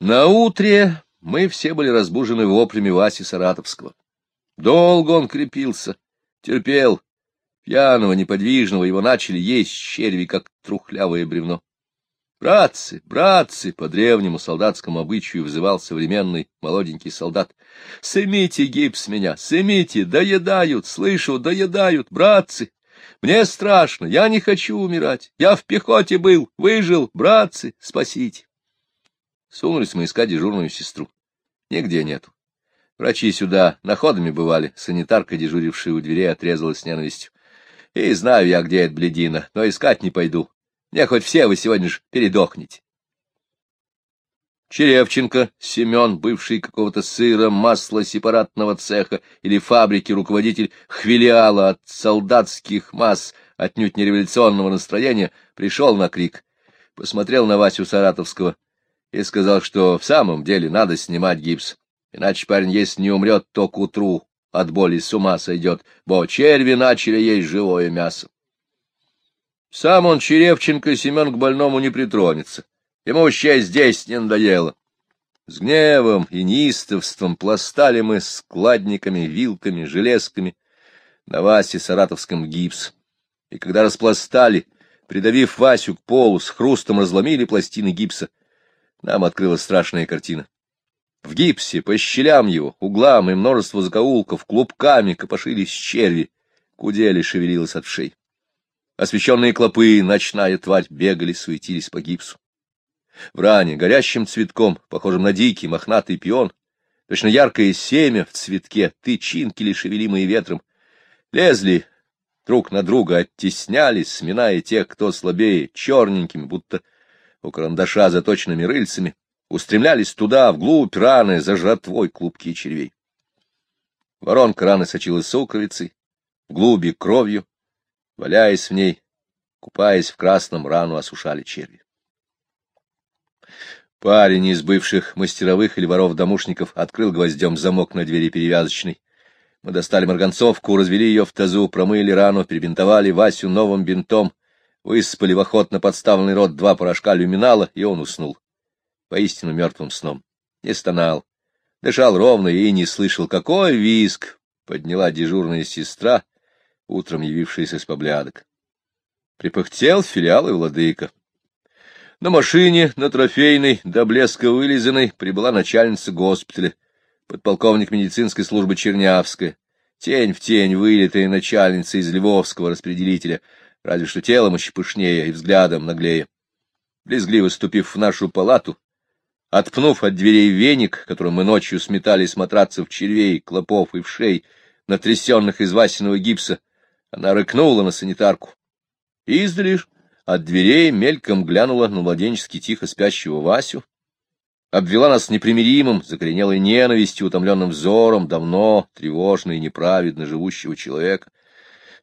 На утре мы все были разбужены воплями Васи Саратовского. Долго он крепился, терпел. Пьяного, неподвижного его начали есть черви, как трухлявое бревно. Братцы, братцы, по древнему солдатскому обычаю взывал современный молоденький солдат. Сымите гипс меня, сымите, доедают, слышу, доедают, братцы. Мне страшно, я не хочу умирать. Я в пехоте был, выжил, братцы, спасите. Сунулись мы искать дежурную сестру. Нигде нету. Врачи сюда находами бывали, санитарка, дежурившая у дверей, отрезалась с ненавистью. И знаю я, где эта бледина, но искать не пойду. Мне хоть все вы сегодня же передохнете. Черевченко Семен, бывший какого-то сыра, масла сепаратного цеха или фабрики, руководитель хвилиала от солдатских масс, отнюдь не революционного настроения, пришел на крик, посмотрел на Васю Саратовского и сказал, что в самом деле надо снимать гипс, иначе парень, если не умрет, то к утру от боли с ума сойдет, бо черви начали есть живое мясо. Сам он, Черевченко, Семен к больному не притронется. Ему вообще здесь не надоело. С гневом и неистовством пластали мы складниками, вилками, железками на Васе саратовском гипс. И когда распластали, придавив Васю к полу, с хрустом разломили пластины гипса, нам открылась страшная картина. В гипсе, по щелям его, углам и множество закоулков, клубками копошились черви, кудели шевелилась от шеи. Освещенные клопы, ночная тварь, бегали, суетились по гипсу. В ране, горящим цветком, похожим на дикий мохнатый пион, точно яркое семя в цветке, тычинки ли шевелимые ветром, лезли друг на друга, оттеснялись, сминая тех, кто слабее, черненькими, будто у карандаша заточенными рыльцами, устремлялись туда, вглубь раны, за жратвой клубки червей. Воронка раны сочилась сукровицей, вглуби кровью, Валяясь в ней, купаясь в красном, рану осушали черви. Парень из бывших мастеровых или воров-домушников открыл гвоздем замок на двери перевязочной. Мы достали марганцовку, развели ее в тазу, промыли рану, перебинтовали Васю новым бинтом, высыпали в охотно подставленный рот два порошка люминала, и он уснул. Поистину мертвым сном. Не стонал, дышал ровно и не слышал, какой виск подняла дежурная сестра, утром явившийся из поблядок. Припыхтел филиал и владыка. На машине, на трофейной, до блеска вылизанной, прибыла начальница госпиталя, подполковник медицинской службы Чернявская, тень в тень вылитая начальница из львовского распределителя, разве что телом еще пышнее и взглядом наглее. Близгливо ступив в нашу палату, отпнув от дверей веник, которым мы ночью сметали с матрацев червей, клопов и вшей, натрясенных из васиного гипса, она рыкнула на санитарку. Издали от дверей мельком глянула на младенчески тихо спящего Васю, обвела нас непримиримым, закоренелой ненавистью, утомленным взором давно, тревожно и неправедно живущего человека. —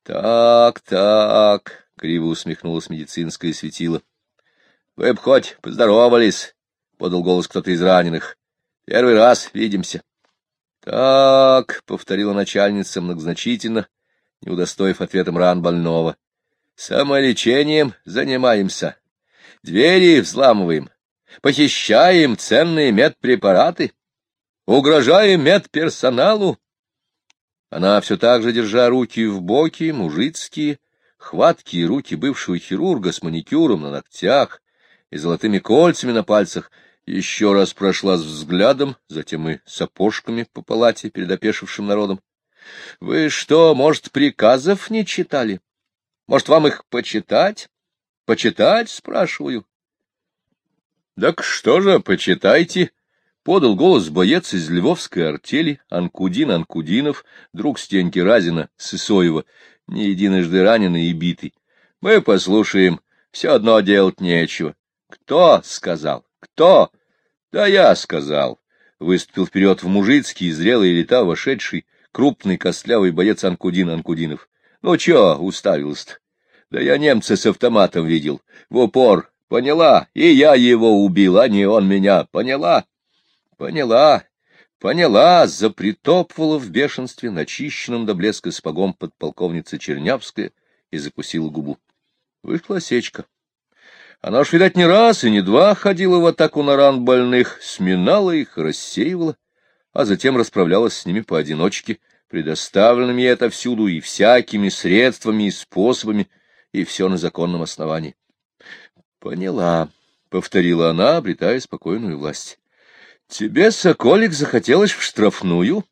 Так, так, — криво усмехнулась медицинское светило. — Вы б хоть поздоровались, — подал голос кто-то из раненых. — Первый раз видимся. — Так, — повторила начальница многозначительно, не удостоив ответом ран больного. Самолечением занимаемся, двери взламываем, похищаем ценные медпрепараты, угрожаем медперсоналу. Она все так же, держа руки в боки, мужицкие, хваткие руки бывшего хирурга с маникюром на ногтях и золотыми кольцами на пальцах, еще раз прошла с взглядом, затем и сапожками по палате перед опешившим народом. — Вы что, может, приказов не читали? Может, вам их почитать? Почитать, спрашиваю. — Так что же, почитайте, — подал голос боец из львовской артели Анкудин Анкудинов, друг Стеньки Разина, Сысоева, не единожды раненый и битый. — Мы послушаем, все одно делать нечего. — Кто сказал? Кто? — Да я сказал. Выступил вперед в мужицкий, зрелый лета вошедший, крупный костлявый боец Анкудин Анкудинов. Ну чё уставился-то? Да я немца с автоматом видел. В упор. Поняла? И я его убил, а не он меня. Поняла? Поняла. Поняла, запритопывала в бешенстве начищенным до блеска спагом подполковница Чернявская и закусила губу. Вышла осечка. Она уж, видать, не раз и не два ходила в атаку на ран больных, сминала их, рассеивала, а затем расправлялась с ними поодиночке, предоставленными ей отовсюду и всякими средствами и способами, и все на законном основании. — Поняла, — повторила она, обретая спокойную власть. — Тебе, соколик, захотелось в штрафную?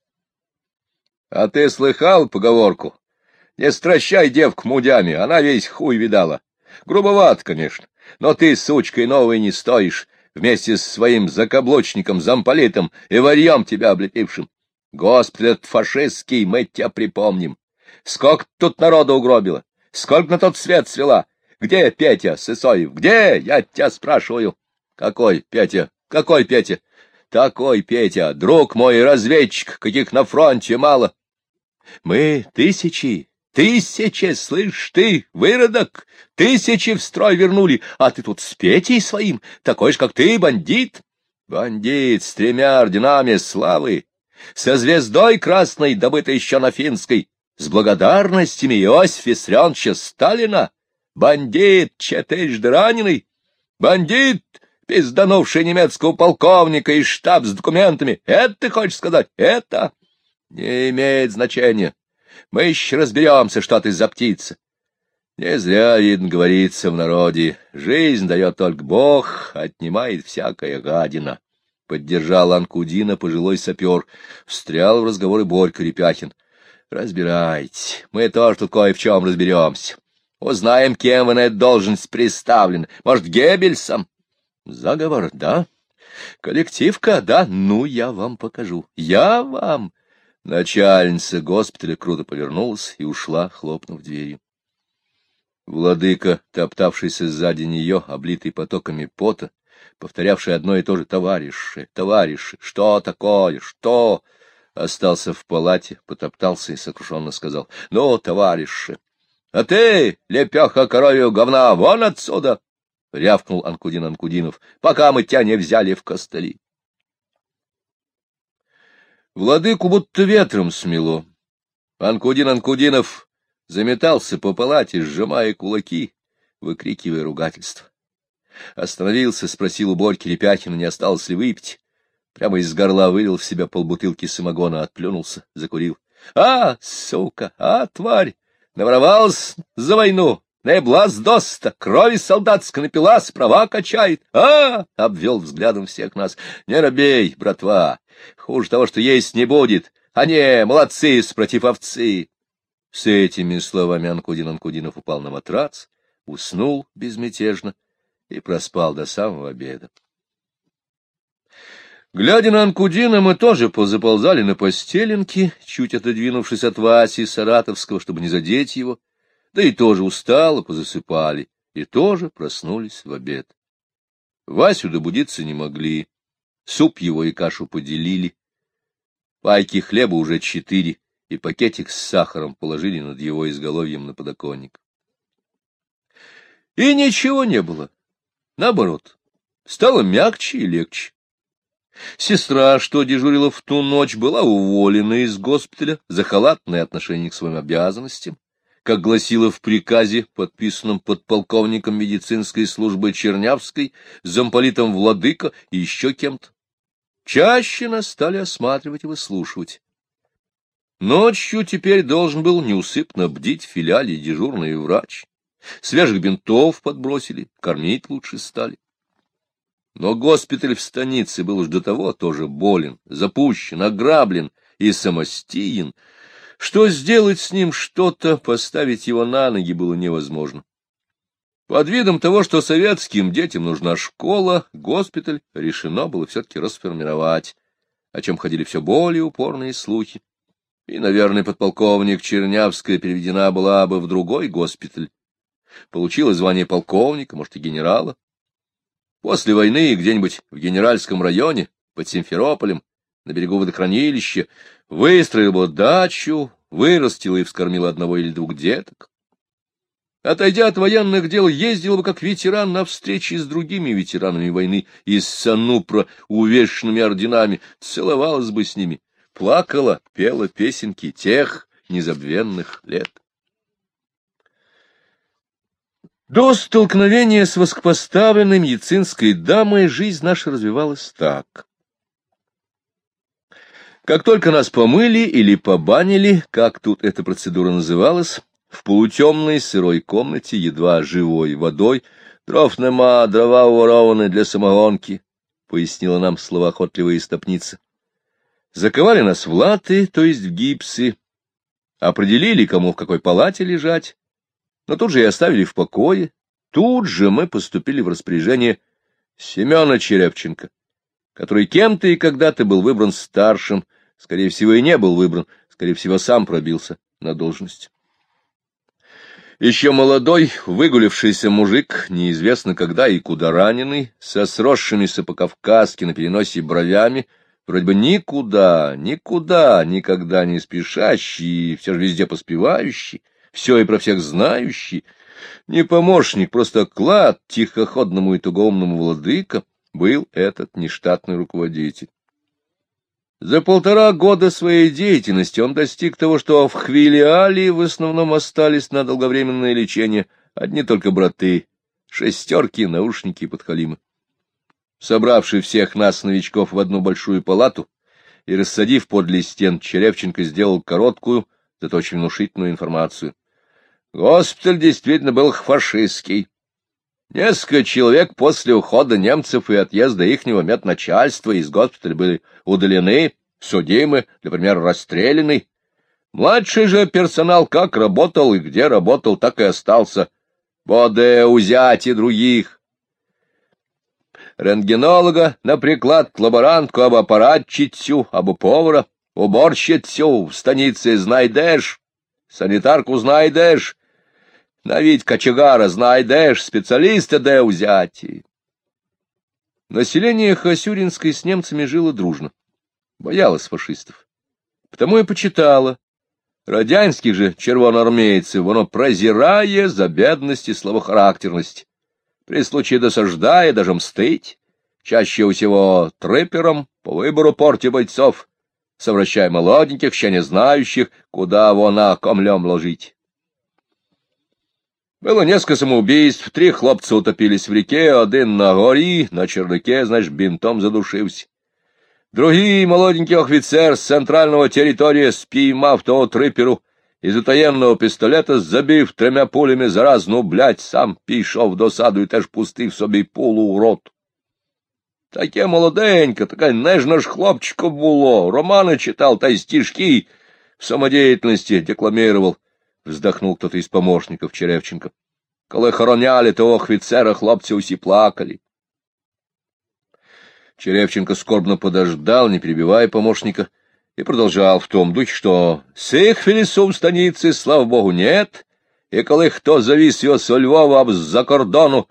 — А ты слыхал поговорку? Не стращай девку мудями, она весь хуй видала. Грубоват, конечно, но ты, сучкой новой, не стоишь, вместе с своим закаблучником, замполитом и варьем тебя облепившим. Этот фашистский, мы тебя припомним. Сколько тут народа угробило, сколько на тот свет свела. Где Петя Сысоев? Где? Я тебя спрашиваю. Какой Петя? Какой Петя? Такой Петя, друг мой разведчик, каких на фронте мало. Мы тысячи, Тысячи, слышь ты, выродок, тысячи в строй вернули, а ты тут с Петей своим, такой же, как ты, бандит. Бандит с тремя орденами славы, со звездой красной, добытой еще на финской, с благодарностями Иосифа Виссарионовича Сталина, бандит, четырежды раненый, бандит, пизданувший немецкого полковника и штаб с документами. Это ты хочешь сказать? Это не имеет значения. Мы еще разберемся, что ты за птица. Не зря, видно, говорится в народе. Жизнь дает только Бог, отнимает всякая гадина. Поддержал Анкудина пожилой сапер. Встрял в разговоры Борька Репяхин. Разбирайте, мы тоже тут кое в чем разберемся. Узнаем, кем вы на эту должность представлены. Может, Геббельсом? Заговор, да? Коллективка, да? Ну, я вам покажу. Я вам... Начальница госпиталя круто повернулась и ушла, хлопнув дверью. Владыка, топтавшийся сзади нее, облитый потоками пота, повторявший одно и то же «товарищи, товарищи, что такое, что?» Остался в палате, потоптался и сокрушенно сказал «Ну, товарищи, а ты, лепеха коровью говна, вон отсюда!» — рявкнул Анкудин Анкудинов, — пока мы тебя не взяли в костыли. Владыку будто ветром смело. Анкудин Анкудинов заметался по палате, сжимая кулаки, выкрикивая ругательство. Остановился, спросил у Борьки Репяхина, не осталось ли выпить. Прямо из горла вылил в себя полбутылки самогона, отплюнулся, закурил. — А, сука, а, тварь! Наворовалась за войну, наеблась доста, крови солдатской напилась, права качает. А, — обвел взглядом всех нас. — Не робей, братва, Хуже того, что есть не будет. А не, молодцы, спротив овцы. С этими словами Анкудин Анкудинов упал на матрац, уснул безмятежно и проспал до самого обеда. Глядя на Анкудина, мы тоже позаползали на постеленки, чуть отодвинувшись от Васи Саратовского, чтобы не задеть его, да и тоже устало позасыпали, и тоже проснулись в обед. Васю добудиться не могли, Суп его и кашу поделили. Пайки хлеба уже четыре, и пакетик с сахаром положили над его изголовьем на подоконник. И ничего не было. Наоборот, стало мягче и легче. Сестра, что дежурила в ту ночь, была уволена из госпиталя за халатное отношение к своим обязанностям, как гласило в приказе, подписанном подполковником медицинской службы Чернявской, замполитом Владыка и еще кем-то. Чаще нас стали осматривать и выслушивать. Ночью теперь должен был неусыпно бдить в филиале дежурный врач. Свежих бинтов подбросили, кормить лучше стали. Но госпиталь в станице был уж до того тоже болен, запущен, ограблен и самостиен, что сделать с ним что-то, поставить его на ноги было невозможно. Под видом того, что советским детям нужна школа, госпиталь решено было все-таки расформировать, о чем ходили все более упорные слухи. И, наверное, подполковник Чернявская переведена была бы в другой госпиталь. Получила звание полковника, может, и генерала. После войны где-нибудь в генеральском районе, под Симферополем, на берегу водохранилища, выстроила дачу, вырастила и вскормила одного или двух деток. Отойдя от военных дел, ездил бы как ветеран на встречи с другими ветеранами войны из Санупра, увешанными орденами, целовалась бы с ними, плакала, пела песенки тех незабвенных лет. До столкновения с воскопоставленной медицинской дамой жизнь наша развивалась так. Как только нас помыли или побанили, как тут эта процедура называлась, в полутемной сырой комнате, едва живой водой, дров нема, дрова уворованы для самогонки, — пояснила нам словоохотливая истопница. Заковали нас в латы, то есть в гипсы, определили, кому в какой палате лежать, но тут же и оставили в покое. Тут же мы поступили в распоряжение Семена Черепченко, который кем-то и когда-то был выбран старшим, скорее всего, и не был выбран, скорее всего, сам пробился на должность. Еще молодой, выгулившийся мужик, неизвестно когда и куда раненый, со сросшимися по-кавказски на переносе бровями, вроде бы никуда, никуда, никогда не спешащий, все же везде поспевающий, все и про всех знающий, не помощник, просто клад тихоходному и тугоумному владыка, был этот нештатный руководитель. За полтора года своей деятельности он достиг того, что в Хвилиалии в основном остались на долговременное лечение одни только браты, шестерки, наушники и подхалимы. Собравший всех нас, новичков, в одну большую палату и рассадив подле стен, Черевченко сделал короткую, зато очень внушительную информацию. Госпиталь действительно был фашистский. Несколько человек после ухода немцев и отъезда ихнего медначальства из госпиталя были удалены, судимы, например, расстреляны. Младший же персонал как работал и где работал, так и остался. Боде узять и других. Рентгенолога на приклад, лаборантку об аппаратчицю, об повара, уборщицю в станице знайдешь, санитарку знайдешь, навіть кочегара знайдешь, специалиста де узяти. Население Хасюринской с немцами жило дружно, боялось фашистов. Потому и почитало. Радянских же червоноармейцев оно прозирая за бедность и слабохарактерность, при случае досаждая даже мстыть, чаще всего трыпером по выбору порти бойцов, совращая молоденьких, еще не знающих, куда вона комлем ложить. Было несколько самоубийств, три хлопца утопились в реке, один на горі, на чердаке, значит, бинтом задушився. Другий молоденький офицер с центрального территория, спіймав того триперу, із утаємного пістолета, забив тремя пулями заразну, блядь, сам пішов до саду і теж пустив собі пулу у рот. Таке молоденьке, така нежна ж хлопчико було, романи читав та й стишки в самодеятельности декламировал. — вздохнул кто-то из помощников Черевченко. — Коли хороняли того офицера, хлопцы усі плакали. Черевченко скорбно подождал, не перебивая помощника, и продолжал в том духе, что сихфилису в станице, слава богу, нет, и коли хто завис його со Львова або з-за кордону,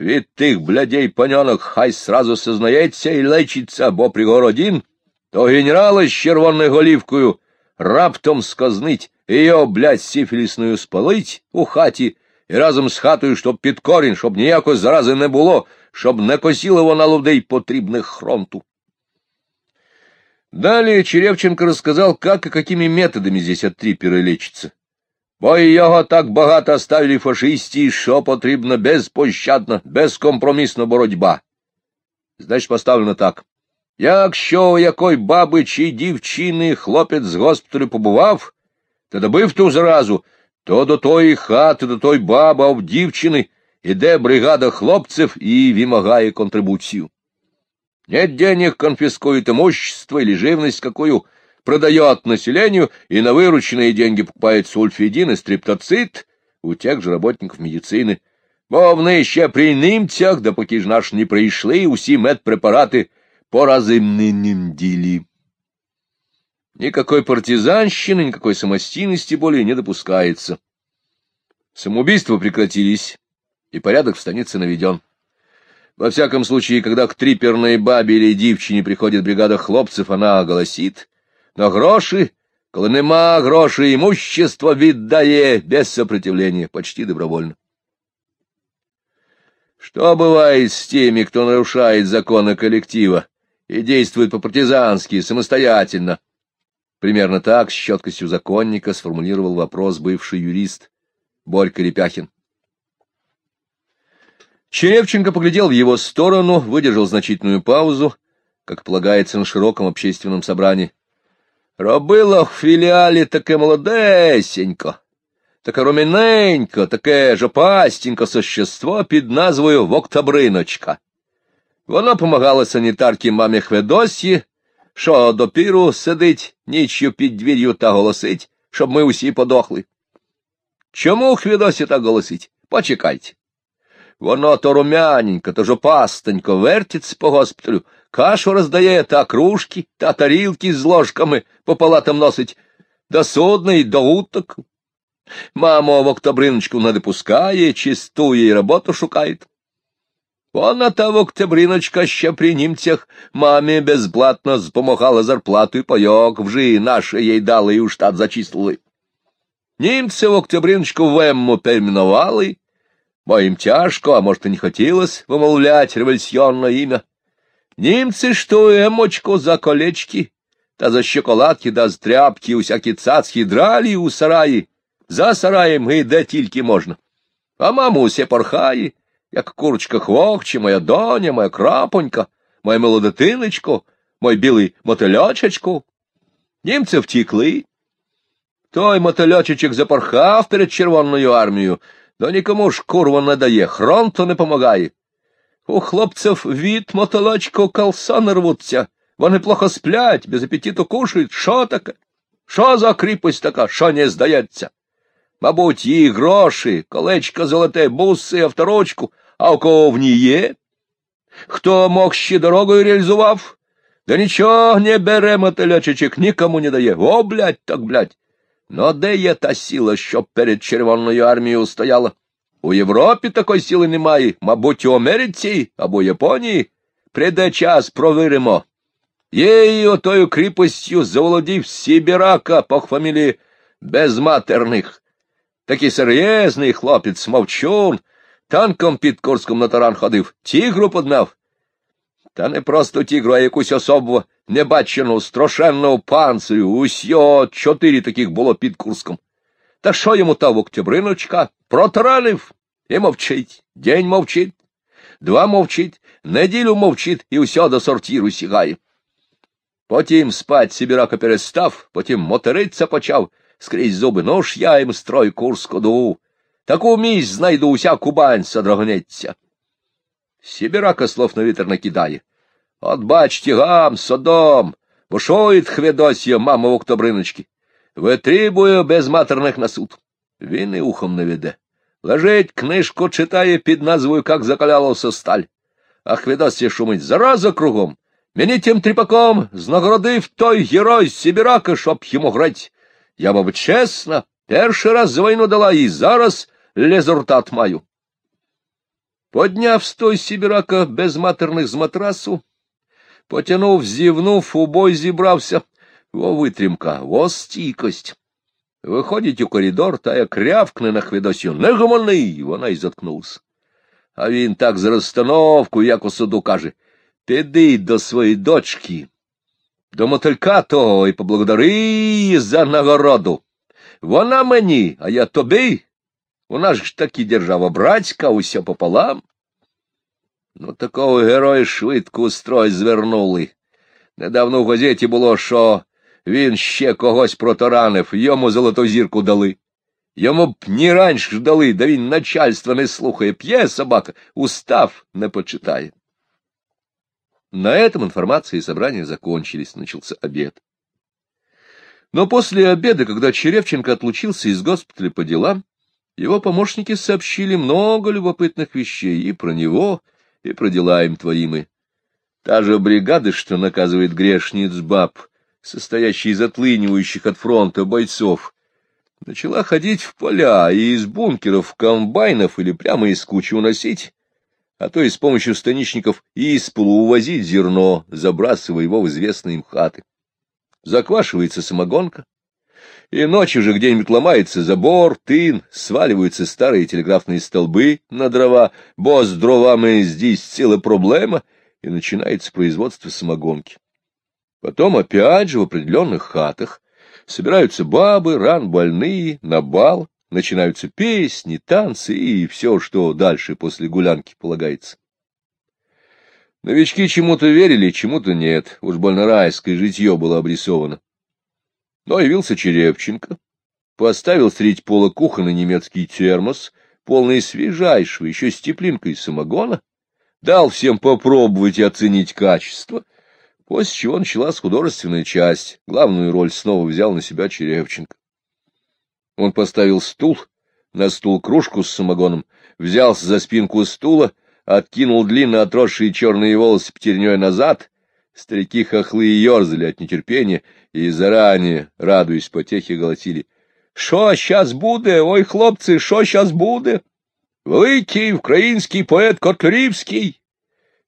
від тих блядей паньонок хай сразу сознається і лечиться, бо пригородін, то генерала з червоною голівкою раптом сказнить, ее, блядь, сифілісною спалить у хаті і разом з хатою, щоб під корінь, щоб ніякої зарази не було, щоб не косіло вона людей потрібних хронту. Далее Черевченко рассказал, как и какими методами здесь от трипера лечится. Бо його так багато оставили фашисті, що потрібна безпощадна, безкомпромісна боротьба. Значить, поставлено так. Якщо у якої баби чи дівчини хлопець з госпіталю побував, та добив ту зразу, то до тої хати, до той баба в дівчини іде бригада хлопців і вимагає контрибуцію. Нет денег, конфискует имущество или живность, какую продает населению, и на вырученные деньги покупает сульфидин и стриптоцит у тех же работников медицины. Бо вони ще при німцях, допоки ж наш не прийшли, усі медпрепарати по разимним ділі. Никакой партизанщины, никакой самостийности более не допускается. Самоубийства прекратились, и порядок в станице наведен. Во всяком случае, когда к триперной бабе или дівчині приходит бригада хлопцев, она голосит, но гроши, коли нема грошей, имущество віддає без сопротивления, почти добровольно. Что бывает с теми, кто нарушает законы коллектива и действует по-партизански, самостоятельно? Примерно так с четкостью законника сформулировал вопрос бывший юрист Борька Репяхин. Черевченко поглядел в его сторону, выдержал значительную паузу, как полагается на широком общественном собрании. Робила в філіалі таке молодесенько, таке руміненько, таке жопастенько существо під назвою Воктобриночка. Воно помагало санітарці мамі Хведосі, що допіру сидить нічю під двір'ю та голосить, щоб ми усі подохли. Чому Хведосі так голосить? Почекайте. Воно то румяненько, то жопастенько вертиться по госпіталю, кашу роздає та кружки, та тарілки з ложками по палатам носить, до судний, до уток. Мамо в октобриночку не допускає, чистує і роботу шукає. Вона та в октябриночка ще при німцях мамі безплатно спомагала зарплату і пайок, вже наші їй дали і у штат зачислили. Німці в октябриночку в Емму перейменували, бо їм тяжко, а может, и не хотелось вымолвлять революционное имя. Німці что Эмочку за колечки, та за щоколадки, да з тряпки, усякі цацки драли у сараї, за сараєм і де тільки можна. А маму усе порхає, як курочка хвохче, моя доня, моя крапонька, моя молодотиночко, мой білий мотильочечку. Німці втікли. Той мотильочечок запорхав перед Червоною армією, но нікому ж курва не дає, хронту не помагає. У хлопців від мотолочку калсони рвуться, вони плохо сплять, без апетиту кушають. Що таке? Що за кріпость така, що не здається? Мабуть, її гроші, колечко золоте, буси, авторочку, а у кого в ній є? Хто мог ще дорогою реалізував? Да нічого не бере мотилячичок, нікому не дає. О, блядь, так, блядь. Но де є та сила, що перед Червоною армією стояла? У Європі такої сили немає, мабуть, у Америці або Японії. Прийде час, провіримо. Її отою кріпостю заволодів Сібірака по фамілії Безматерних. Такий серйозний хлопець, мовчун, танком під Курском на таран ходив, тігру подмяв. Та не просто тігру, а якусь особу небачену, страшенного панцирю, усього чотири таких було під Курском. Та що йому та Октябриночка? Протаранив і мовчить, день мовчить, два мовчить, неділю мовчить і усе до сортіру сігає. Потім спать Сибірака перестав, потім моториться почав скрізь зуби. Ну ж я їм строй Курську дуву. Таку місць знайду уся Кубань содрогнеться. Сибірака слов на вітер накидає. От бачте, гам, содом, бушует хведосья мама в октобриночки. Витребує без матерних на суд. Він і ухом не веде. Лежить, книжку читає під назвою «Как закалялася сталь». А хведосья шумить зараза кругом. Мені тим тріпаком знагородив той герой Сибірака, щоб йому грать. Я, мабуть, чесно, перший раз за війну дала і зараз результат маю. Подняв з той Сибірака без матерних з матрасу, потянув, зівнув, у бой зібрався. Во витримка, во стійкость. Виходить у коридор, та як рявкне на хвидосю. Не гомони, вона й заткнувся. А він так з розстановку, як у суду, каже, піди до своєї дочки, до мотилька того і поблагодари її за нагороду. Вона мені, а я тобі. У нас ж таки держава братська, усе пополам. Ну, такого героя швидко у строй звернули. Недавно в газеті було, що він ще когось протаранив, йому золоту зірку дали. Йому б ні раніше дали, да він начальство не слухає, п'є собака, устав не почитає. На этом информация и собрание закончились, начался обед. Но после обеда, когда Черевченко отлучился из госпиталя по делам, его помощники сообщили много любопытных вещей и про него, и про дела им творимые. Та же бригада, что наказывает грешниц баб, состоящая из отлынивающих от фронта бойцов, начала ходить в поля и из бункеров комбайнов или прямо из кучи уносить, а то и с помощью станичников из полу увозить зерно, забрасывая его в известные им хаты. Заквашивается самогонка, и ночью же где-нибудь ломается забор, тын, сваливаются старые телеграфные столбы на дрова, бо с дровами здесь целая проблема, и начинается производство самогонки. Потом опять же в определенных хатах собираются бабы, ран больные, на бал, начинаются песни, танцы и все, что дальше после гулянки полагается. Новички чему-то верили, чему-то нет, уж больно райское житье было обрисовано. Но явился Черепченко, поставил средь пола кухонный немецкий термос, полный свежайшего, еще с теплинкой самогона, дал всем попробовать и оценить качество, после чего началась художественная часть, главную роль снова взял на себя Черепченко. Он поставил стул, на стул кружку с самогоном, взялся за спинку стула, откинул длинно отросшие черные волосы пятерней назад, старики хохлы ерзали от нетерпения и заранее, радуясь потехе, голосили. — Шо сейчас буде? Ой, хлопцы, шо сейчас буде? Великий український поэт Котлярівський!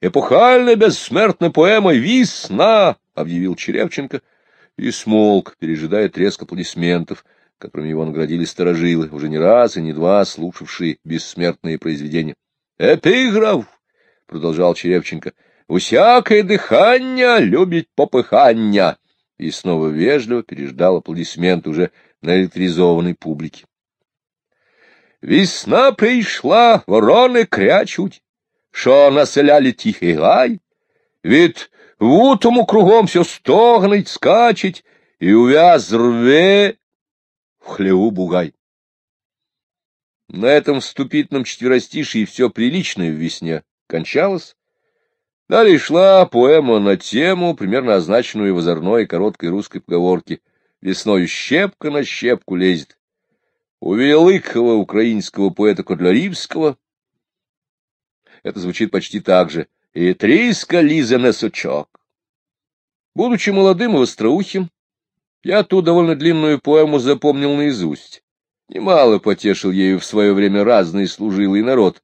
Эпохальная бессмертная поэма «Весна!» — объявил Черевченко и смолк, пережидая треск аплодисментов, которыми его наградили сторожилы, уже не раз и не два слушавшие бессмертные произведения. Эпиграф, — продолжал Черевченко, — «усякое дыхание любит попыхання» и снова вежливо переждал аплодисмент уже на электризованной публике. Весна прийшла, вороны крячуть, що населяли тихий гай, від вутому кругом все стогнить, скачить, и увяз рве в хлеву бугай. На этом вступительном четверостишии все приличное в весне кончалось. Далее шла поэма на тему, примерно означенную в озорной короткой русской поговорке «Весною щепка на щепку лезет». У великого украинского поэта Котлярівського это звучит почти так же «И триска лиза на сучок». Будучи молодым и остроухим, я ту довольно длинную поэму запомнил наизусть. Немало потешил ею в свое время разный служилый народ,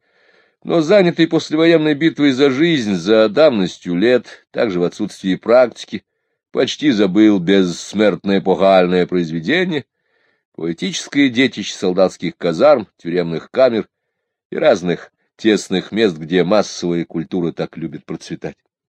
но занятый послевоенной битвой за жизнь, за давностью лет, также в отсутствии практики, почти забыл бессмертное погальное произведение, поэтическое детище солдатских казарм, тюремных камер и разных тесных мест, где массовая культура так любит процветать.